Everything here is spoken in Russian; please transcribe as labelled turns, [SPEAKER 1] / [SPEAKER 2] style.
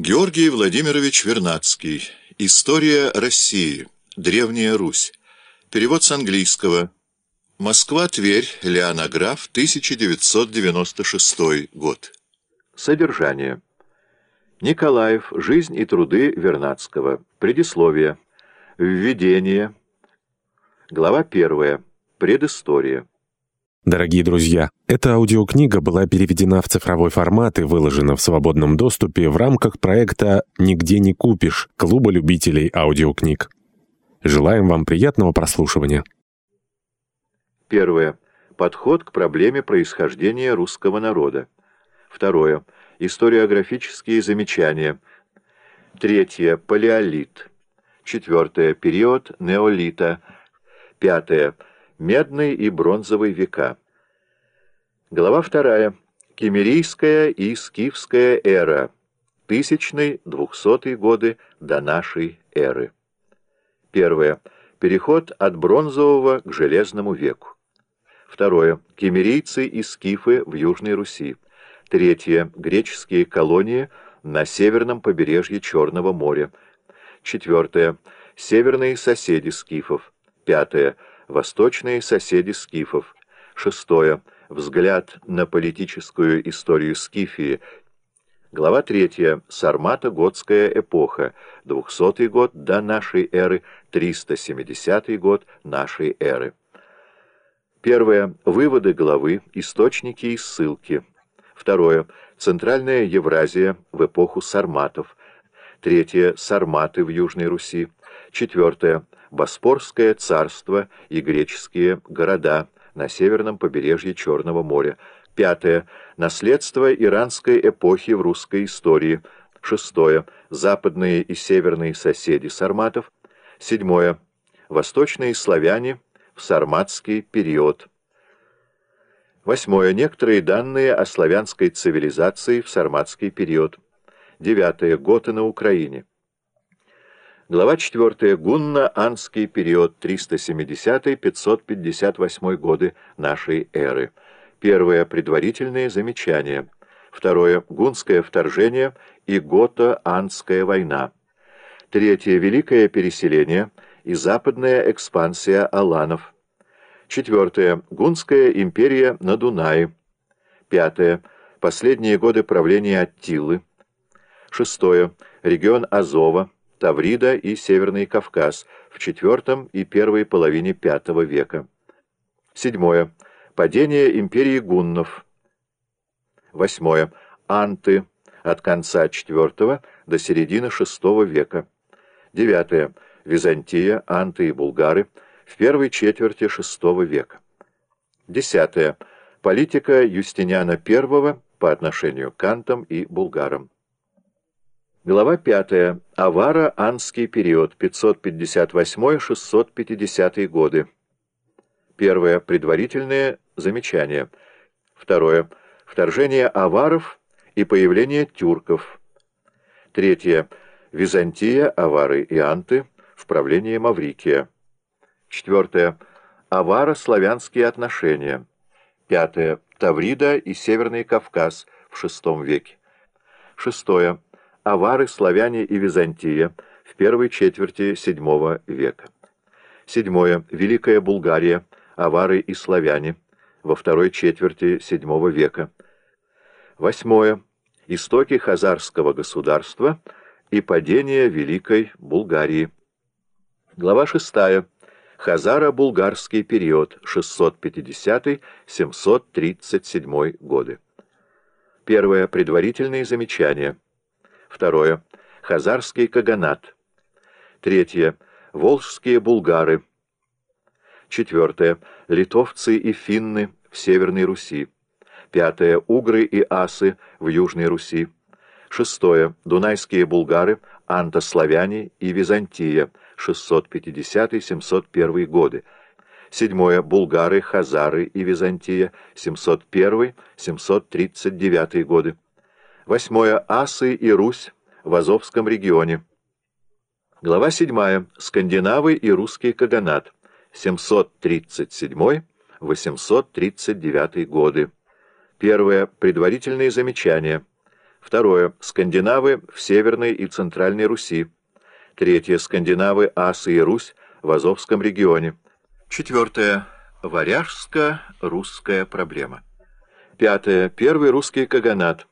[SPEAKER 1] Георгий Владимирович Вернадский. История России. Древняя Русь. Перевод с английского. Москва-Тверь. Леонограф. 1996 год.
[SPEAKER 2] Содержание. Николаев. Жизнь и труды Вернадского. Предисловие. Введение. Глава первая. Предыстория.
[SPEAKER 3] Дорогие друзья, эта аудиокнига была переведена в цифровой формат и выложена в свободном доступе в рамках проекта «Нигде не купишь» Клуба любителей аудиокниг. Желаем вам приятного прослушивания.
[SPEAKER 2] Первое. Подход к проблеме происхождения русского народа. Второе. Историографические замечания. Третье. Палеолит. Четвертое. Период неолита. Пятое. Медный и бронзовый века. Глава вторая. Кемерийская и скифская эра. Тысячный, двухсотые годы до нашей эры. Первое. Переход от бронзового к железному веку. Второе. Кемерийцы и скифы в Южной Руси. Третье. Греческие колонии на северном побережье Черного моря. Четвертое. Северные соседи скифов. Пятое. Восточные соседи скифов. Шестое. Взгляд на политическую историю Скифии. Глава третья. Сармато-Готская эпоха. 200 год до нашей эры, 370 год нашей эры. Первое. Выводы главы, источники и ссылки. Второе. Центральная Евразия в эпоху сарматов. Третье. Сарматы в Южной Руси. Четвертое. Боспорское царство и греческие города на северном побережье Черного моря. Пятое. Наследство иранской эпохи в русской истории. Шестое. Западные и северные соседи сарматов. Седьмое. Восточные славяне в сарматский период. Восьмое. Некоторые данные о славянской цивилизации в сарматский период. Девятое. Готы на Украине. Глава 4. Гунно-Анский период 370-558 годы нашей эры. Первое. Предварительные замечания. Второе. Гунское вторжение и Гото-Анская война. Третье. Великое переселение и западная экспансия аланов. Четвертое. Гунская империя на Дунае. Пятое. Последние годы правления Аттилы. Шестое. Регион Азова. Таврида и Северный Кавказ в IV и первой половине V века. Седьмое. Падение империи гуннов. Восьмое. Анты от конца IV до середины VI века. Девятое. Византия, анты и булгары в первой четверти VI века. Десятое. Политика Юстиниана I по отношению к антам и булгарам. Глава 5. Авара-Анский период, 558-650 годы. Первое. Предварительное замечание. Второе. Вторжение аваров и появление тюрков. Третье. Византия, авары и анты в правлении Маврикия. Четвертое. Аваро-славянские отношения. Пятое. Таврида и Северный Кавказ в VI веке. Шестое авары, славяне и Византия в первой четверти VII века. Седьмое. Великая Булгария, авары и славяне во второй четверти VII века. Восьмое. Истоки Хазарского государства и падение Великой Булгарии. Глава шестая. Хазаро-Булгарский период 650-737 годы. Первое. Предварительные замечания. Второе. Хазарский каганат. Третье. Волжские булгары. Четвертое. Литовцы и финны в Северной Руси. Пятое. Угры и асы в Южной Руси. Шестое. Дунайские булгары, антославяне и Византия, 650-701 годы. Седьмое. Булгары, хазары и Византия, 701-739 годы. Восьмое. Асы и Русь в Азовском регионе. Глава 7. Скандинавы и русский каганат. 737-839 годы. Первое. Предварительные замечания. Второе. Скандинавы в Северной и Центральной Руси. Третье. Скандинавы, Асы и Русь в Азовском регионе. Четвертое. Варяжско-русская проблема. Пятое. Первый русский каганат.